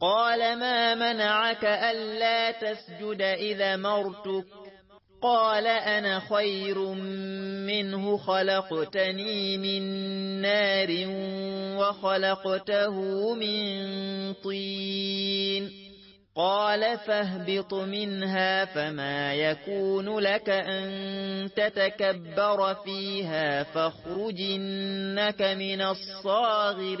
قال ما منعك ألا تسجد إذا مرتك؟ قال أنا خير منه خلقتني من نار وخلقته من طين. قال فاهبط منها فما يكون لك أن تتكبر فيها فاخرجنك من الصاغرين.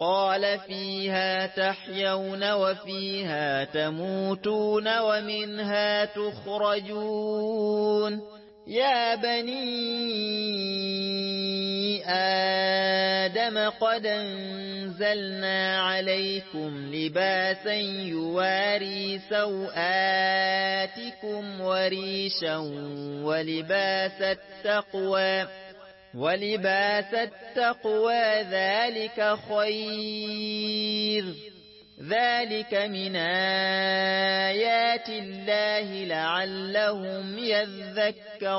قال فيها تحيون وفيها تموتون ومنها تخرجون يا بني آدم قد انزلنا عليكم لباسا يواري سوآتكم وريشا ولباس التقوى ولباس التقوى ذلك خير. ذلك من آيات الله لعلهم يذكرون.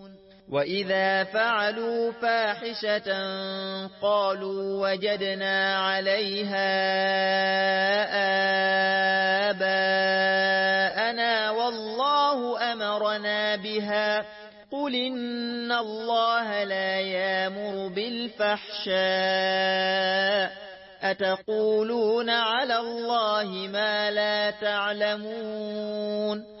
وإذا فعلوا فاحشة قالوا وجدنا عليها آباءنا والله أمرنا بها قل إن الله لا يامر بالفحشاء أتقولون على الله ما لا تعلمون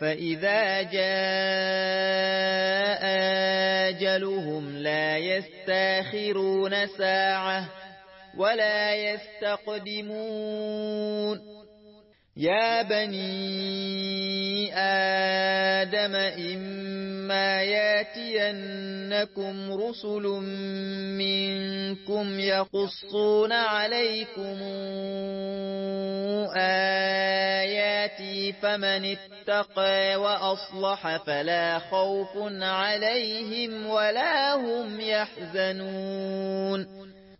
فإذا جاء آجلهم لا يستاخرون ساعة ولا يستقدمون يا بني آدم إما ياتينكم رسل منكم يقصون عليكم آياتي فمن اتقى وأصلح فلا خوف عليهم ولا هم يحزنون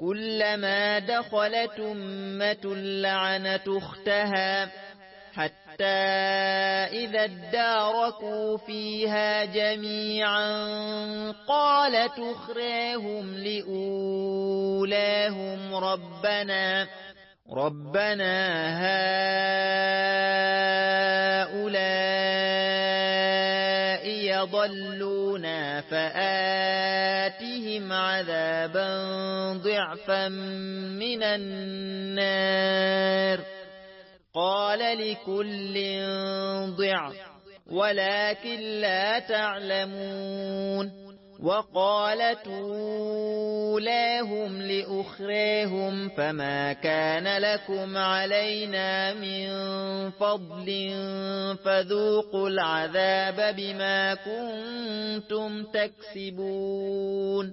كلما دخلت أمة لعنت اختها حتى إذا اداركوا فيها جميعا قالت اخراهم لأولاهم ربنا ربنا هؤلاء يضلونا فآتهم عذابا ضعفا من النار. قال لكل ضعف ولكن لا تعلمون. وقالت أولاهم لأخريهم فما كان لكم علينا من فضل فذوقوا العذاب بما كنتم تكسبون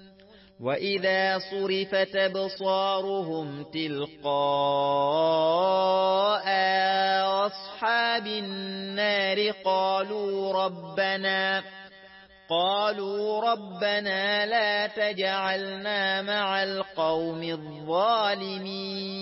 وإذا صرفت بصارهم تلقاء أصحاب النار قالوا ربنا قالوا ربنا لا تجعلنا مع القوم الظالمين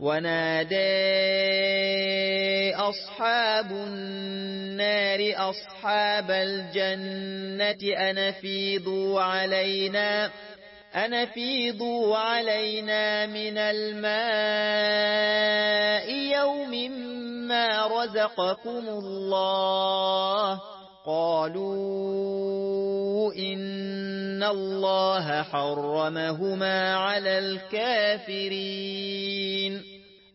ونادى أصحاب النار أصحاب الجنة أنفيضوا علينا أنفيضوا علينا من الماء يوم ما رزقكم الله. قالوا إن الله حرمهما على الكافرين.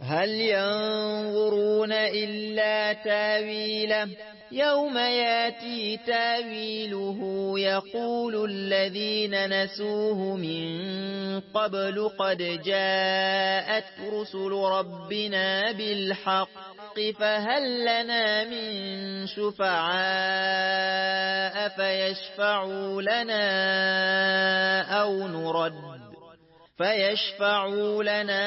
هل ينظرون إلا تاويله؟ يوم ياتي تاويله يقول الذين نسوه من قبل قد جاءت رسل ربنا بالحق فهل لنا من شفعاء فيشفعوا لنا أو نرد؟ فيشفعوا لنا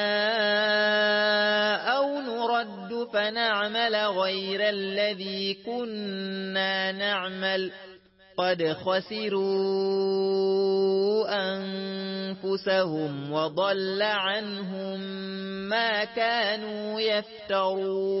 أو نرد فنعمل غير الذي كنا نعمل قد خسروا أنفسهم وضل عنهم ما كانوا يفترون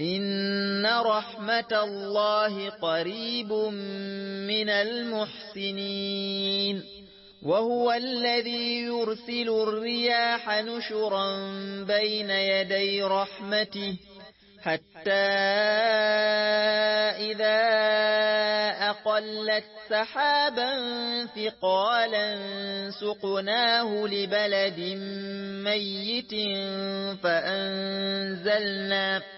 إن رحمة الله قريب من المحسنين وهو الذي يرسل الرياح نشرا بين يدي رحمته حتى إذا أقلت سحابا ثقالا سقناه لبلد ميت فأنزلنا فأنزلنا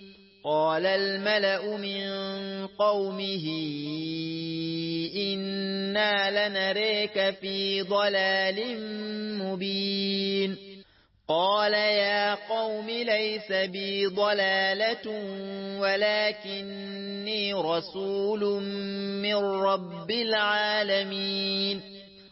قال الملأ من قومه إنا لنريك في ضلال مبين. قال يا قوم ليس بي ضلالة ولكني رسول من رب العالمين.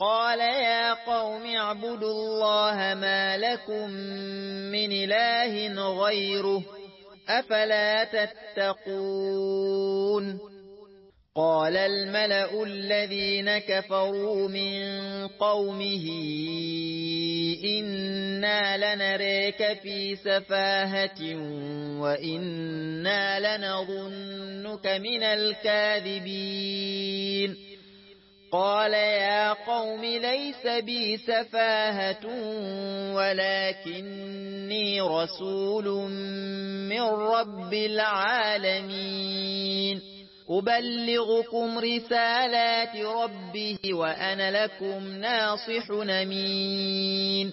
قال يا قوم اعبدوا الله ما لكم من إله غيره أفلا تتقون قال الملأ الذين كفروا من قومه إنا لنريك في سفاهة وإنا لنظنك من الكاذبين قال يا قوم ليس بي سفاهة ولكني رسول من رب العالمين. أبلغكم رسالات ربه وأنا لكم ناصح نمين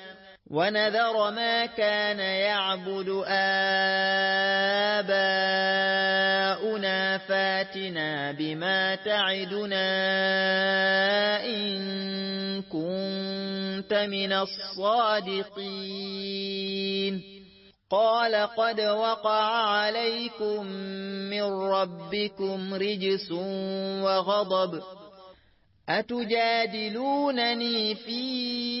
ونذر ما كان يعبد آباؤنا فاتنا بما تعدنا إن كنت من الصادقين. قال قد وقع عليكم من ربكم رجس وغضب. أتجادلونني في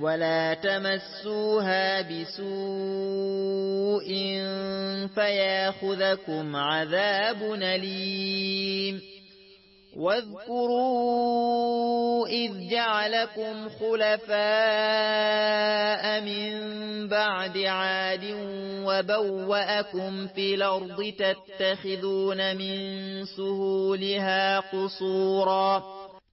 ولا تمسوها بسوء فياخذكم عذاب نليم واذكروا إذ جعلكم خلفاء من بعد عاد وبوأكم في الأرض تتخذون من سهولها قصوراً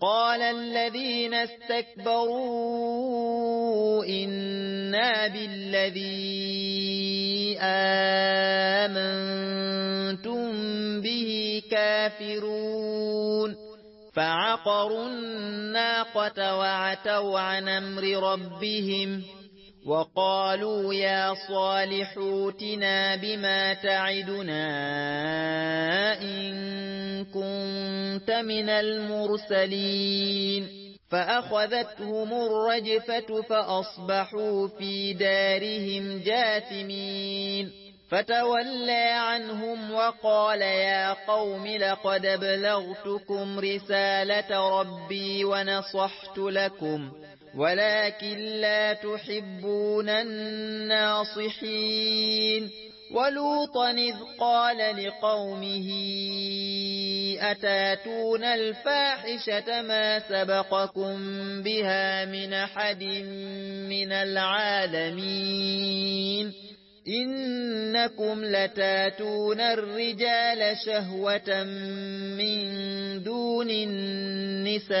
قال الذين استكبروا إنا بالذي آمنتم به كافرون فعقروا الناقة وعتوا عن أمر ربهم وقالوا يا صالح اوتنا بما تعدنا إن كنت من المرسلين. فأخذتهم الرجفة فأصبحوا في دارهم جاثمين. فتولى عنهم وقال يا قوم لقد ابلغتكم رسالة ربي ونصحت لكم. ولكن لا تحبون الناصحين. ولوطا إذ قال لقومه أتاتون الفاحشة ما سبقكم بها من أحد من العالمين؟ إنكم لتاتون الرجال شهوة من دون النساء.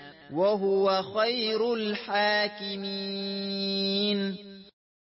وهو خير الحاكمين.